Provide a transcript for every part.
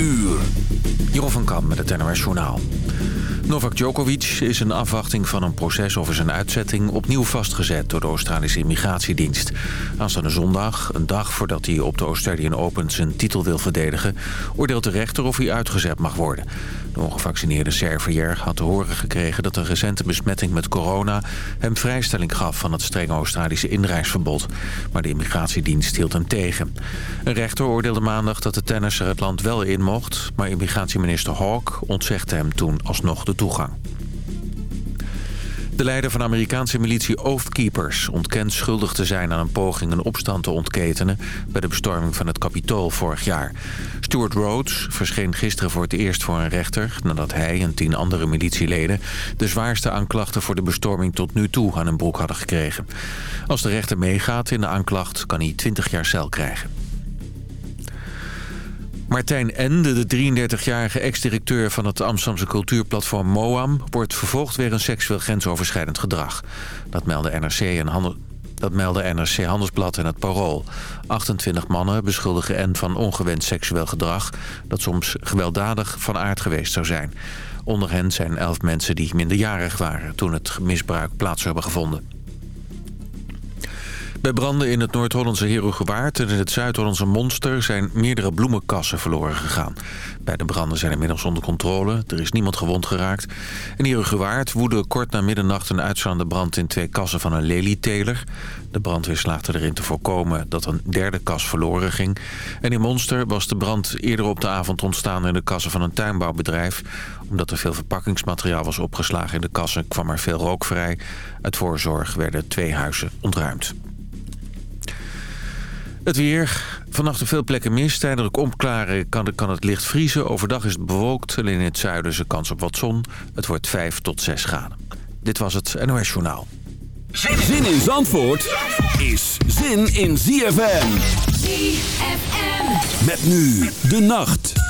uur. Jeroen van Kam met het NOS Journaal. Novak Djokovic is in afwachting van een proces over zijn uitzetting... opnieuw vastgezet door de Australische Immigratiedienst. Aanstaande zondag, een dag voordat hij op de Australian Open zijn titel wil verdedigen... oordeelt de rechter of hij uitgezet mag worden. De ongevaccineerde Servier had te horen gekregen dat een recente besmetting met corona... hem vrijstelling gaf van het strenge Australische inreisverbod. Maar de immigratiedienst hield hem tegen. Een rechter oordeelde maandag dat de tennisser het land wel in mocht... maar immigratieminister Hawke ontzegde hem toen alsnog de toegang. De leider van Amerikaanse militie Oath Keepers ontkent schuldig te zijn aan een poging een opstand te ontketenen bij de bestorming van het Capitool vorig jaar. Stuart Rhodes verscheen gisteren voor het eerst voor een rechter nadat hij en tien andere militieleden de zwaarste aanklachten voor de bestorming tot nu toe aan hun broek hadden gekregen. Als de rechter meegaat in de aanklacht kan hij 20 jaar cel krijgen. Martijn Ende, de 33-jarige ex-directeur van het Amsterdamse cultuurplatform MOAM... wordt vervolgd een seksueel grensoverschrijdend gedrag. Dat melden NRC en. Dat melden NRC Handelsblad en het Parool. 28 mannen beschuldigen N van ongewenst seksueel gedrag... dat soms gewelddadig van aard geweest zou zijn. Onder hen zijn 11 mensen die minderjarig waren... toen het misbruik plaats hebben gevonden. Bij branden in het Noord-Hollandse Herugewaard en in het Zuid-Hollandse Monster zijn meerdere bloemenkassen verloren gegaan. Bij de branden zijn inmiddels onder controle. Er is niemand gewond geraakt. In Herugewaard woedde kort na middernacht een uitslaande brand in twee kassen van een lelieteler. De brandweer slaagde erin te voorkomen dat een derde kas verloren ging. En in Monster was de brand eerder op de avond ontstaan in de kassen van een tuinbouwbedrijf. Omdat er veel verpakkingsmateriaal was opgeslagen in de kassen kwam er veel rook vrij. Uit voorzorg werden twee huizen ontruimd. Het weer. Vannacht op veel plekken mist. Tijdelijk opklaren kan, kan het licht vriezen. Overdag is het bewolkt. Alleen in het zuiden is er kans op wat zon. Het wordt 5 tot 6 graden. Dit was het NOS Journaal. Zin in Zandvoort is zin in ZFM. ZFM. Met nu de nacht.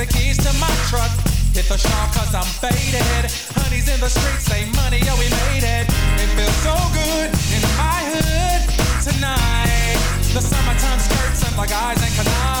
the keys to my truck. Hit the shop cause I'm faded. Honey's in the streets, say money, oh we made it. It feels so good in my hood tonight. The summertime skirts and the guys in Kanai.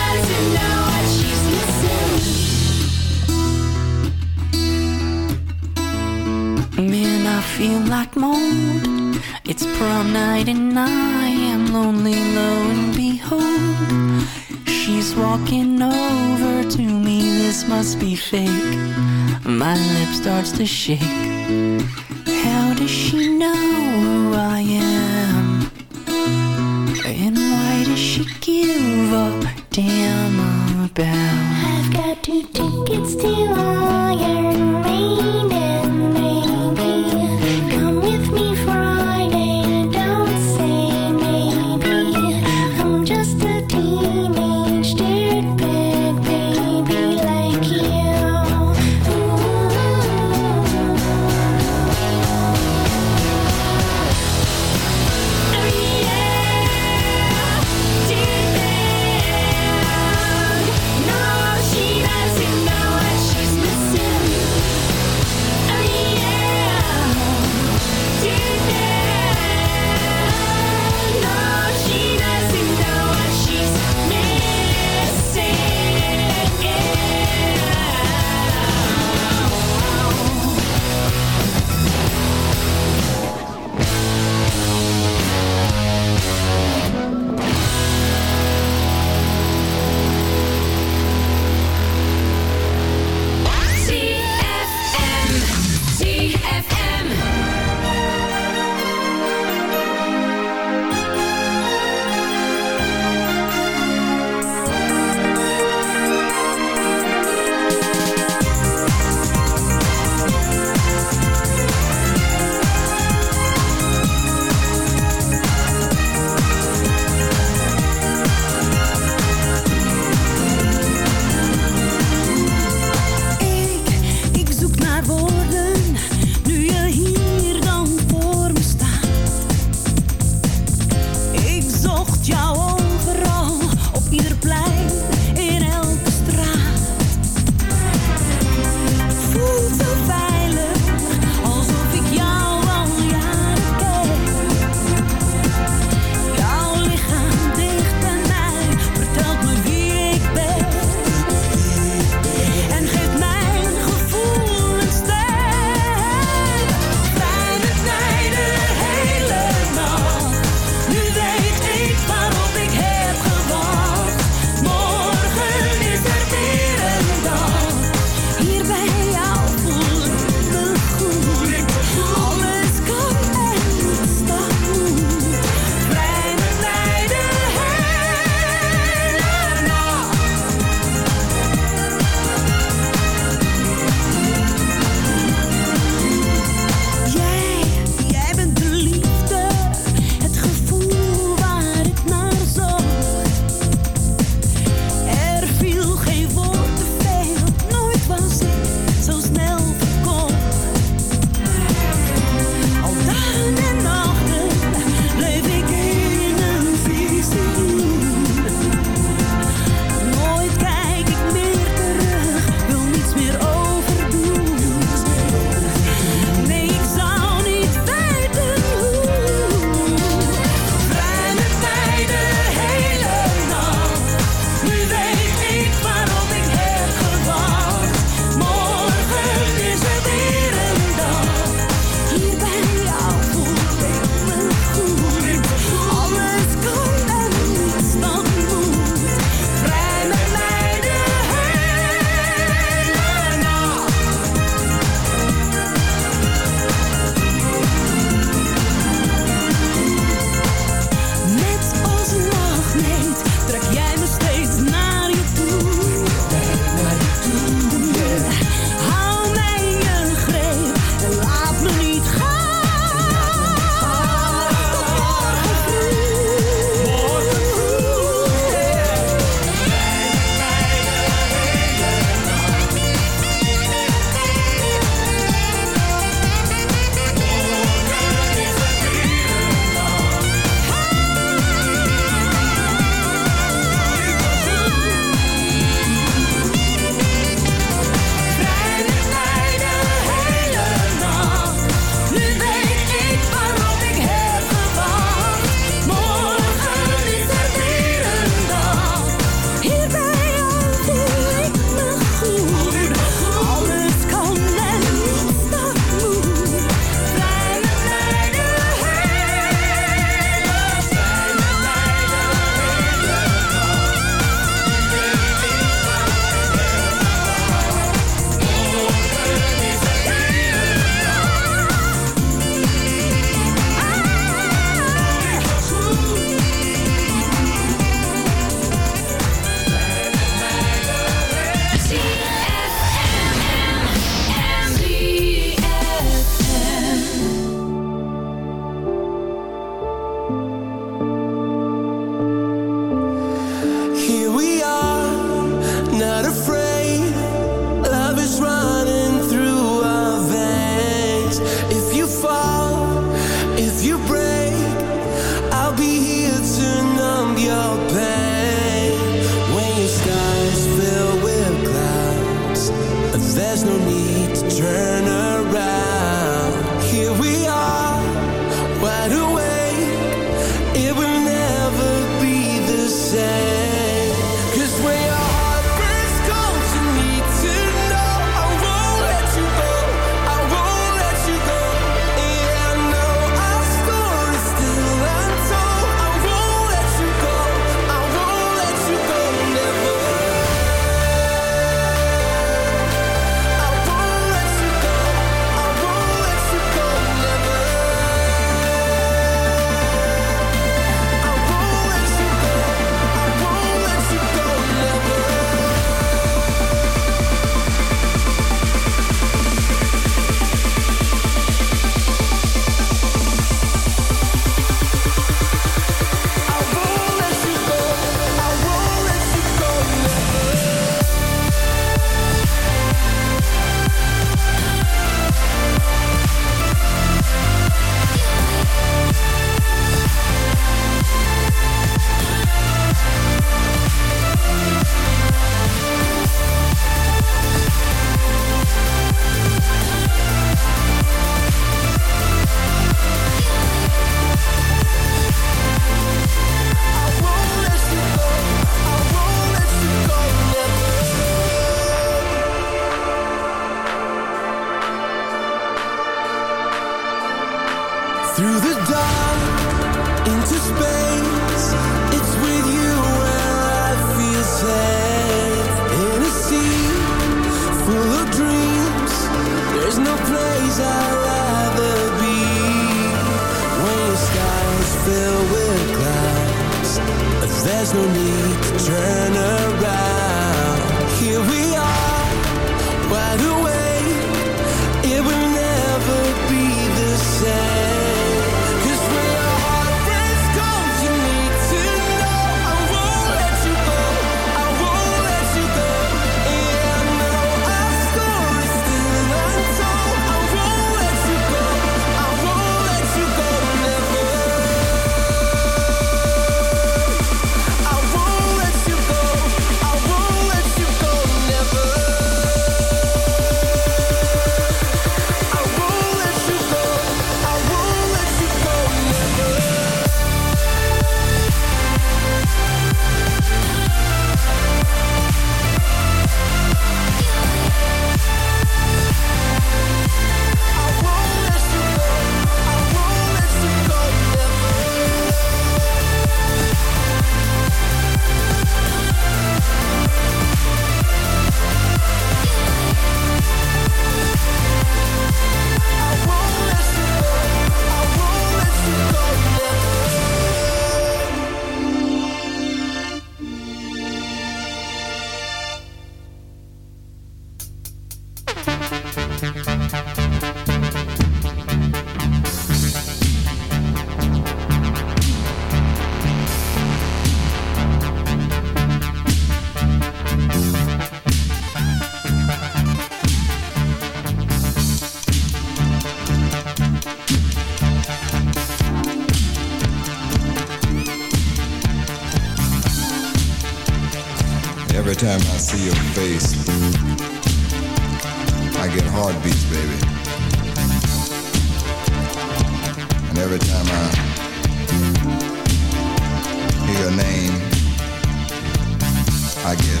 I get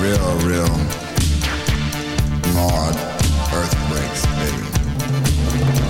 real, real hard earthquakes, baby.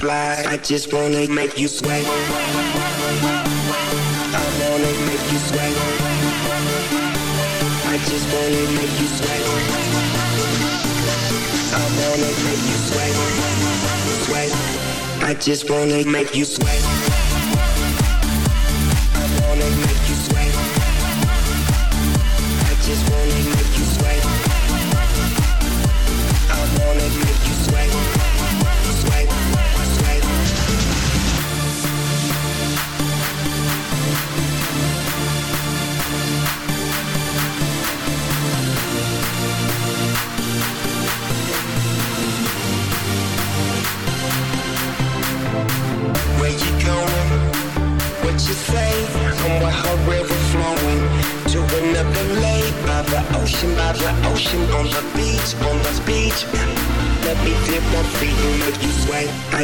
Slide. I just wanna make you sweat. I wanna make you sweat. I just wanna make you sweat. I wanna make you sweat. Sweat. I just wanna make you sweat.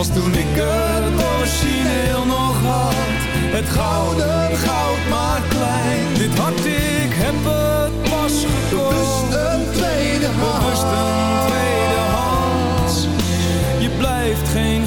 Als toen ik het origineel nog had, het gouden goud maar klein. Dit hart, ik heb het pas gekocht. Bewust een tweede hand. Bewust een tweede hand. Je blijft geen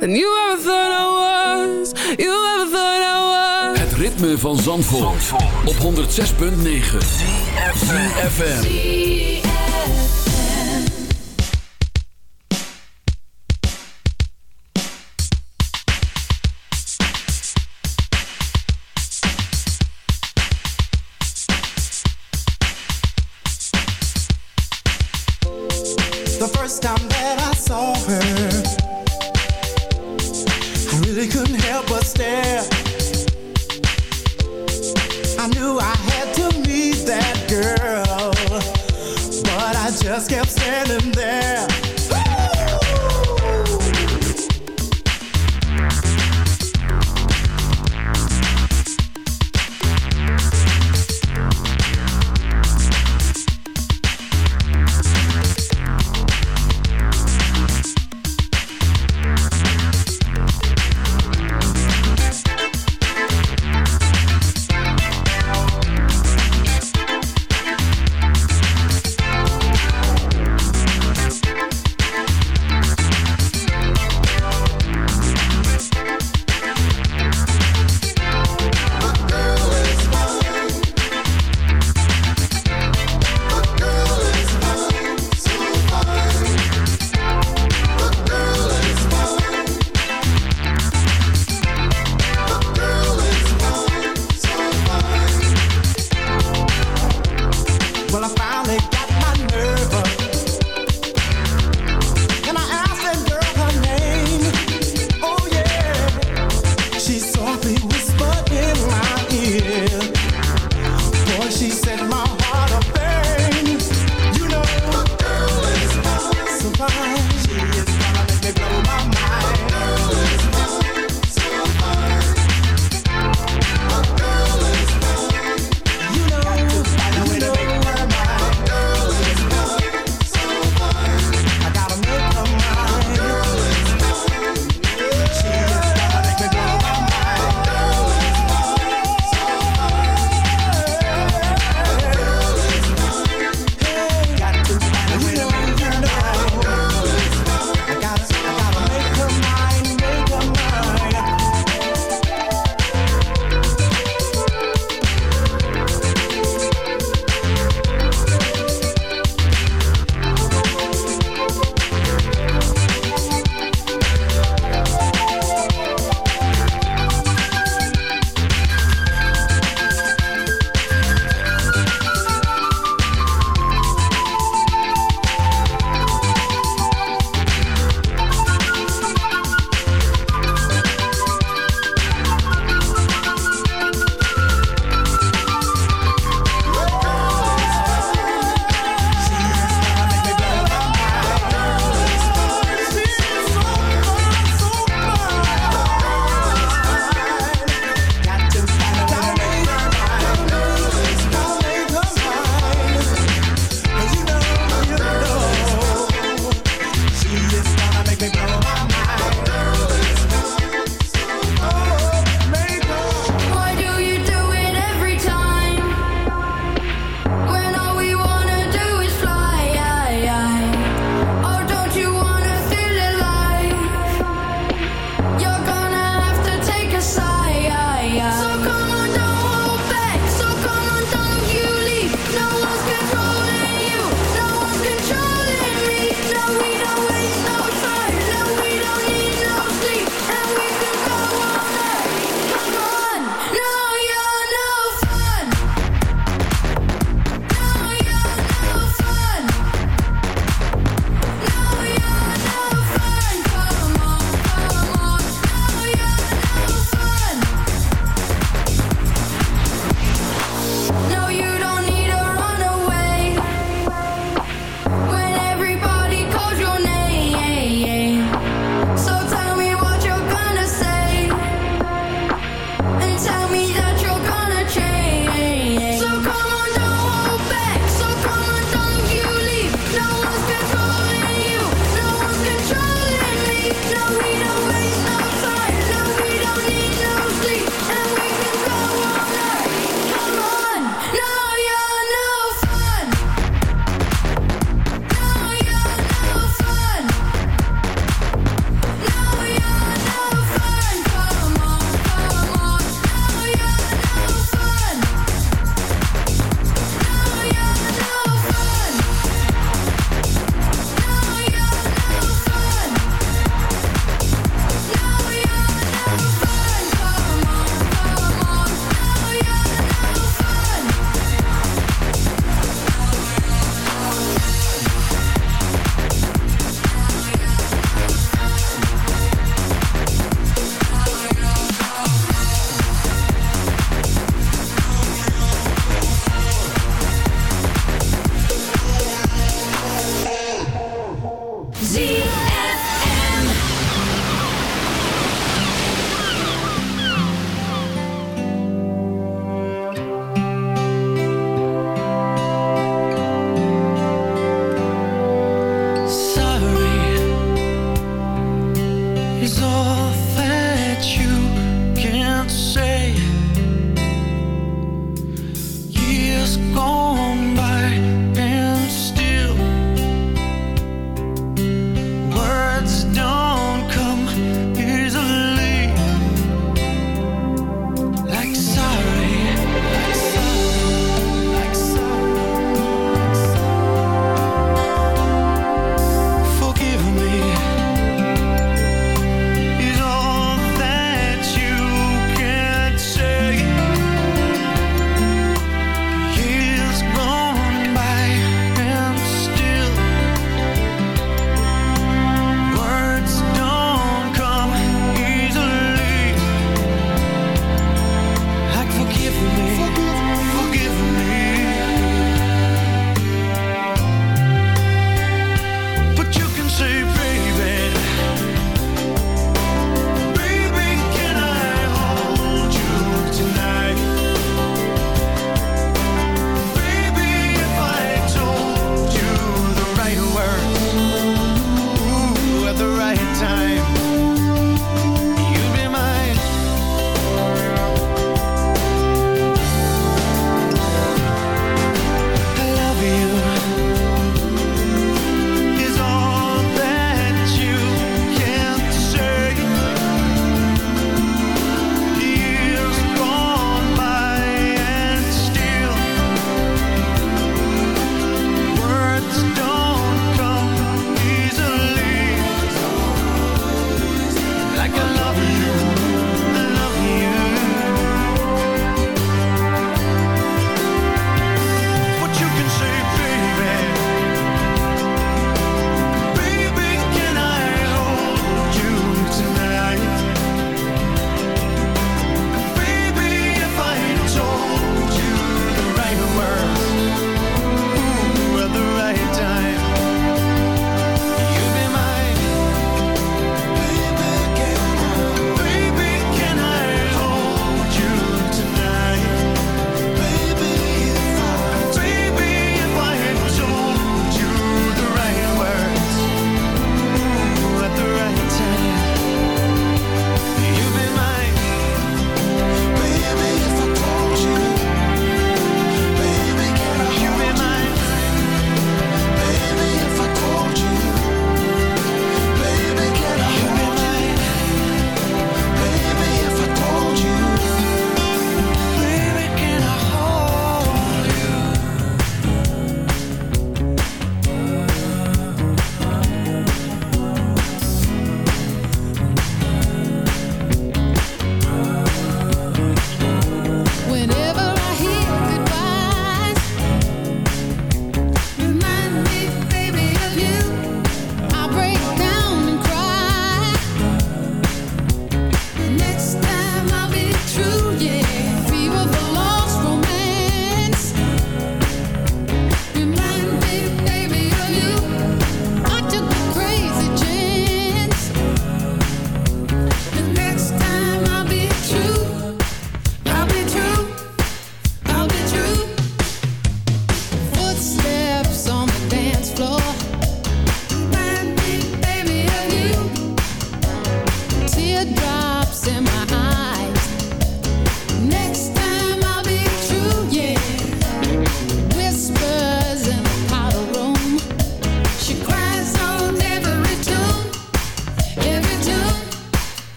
than you ever thought I was. You ever thought I was. Het ritme van Zandvoort, Zandvoort. op 106.9. FM.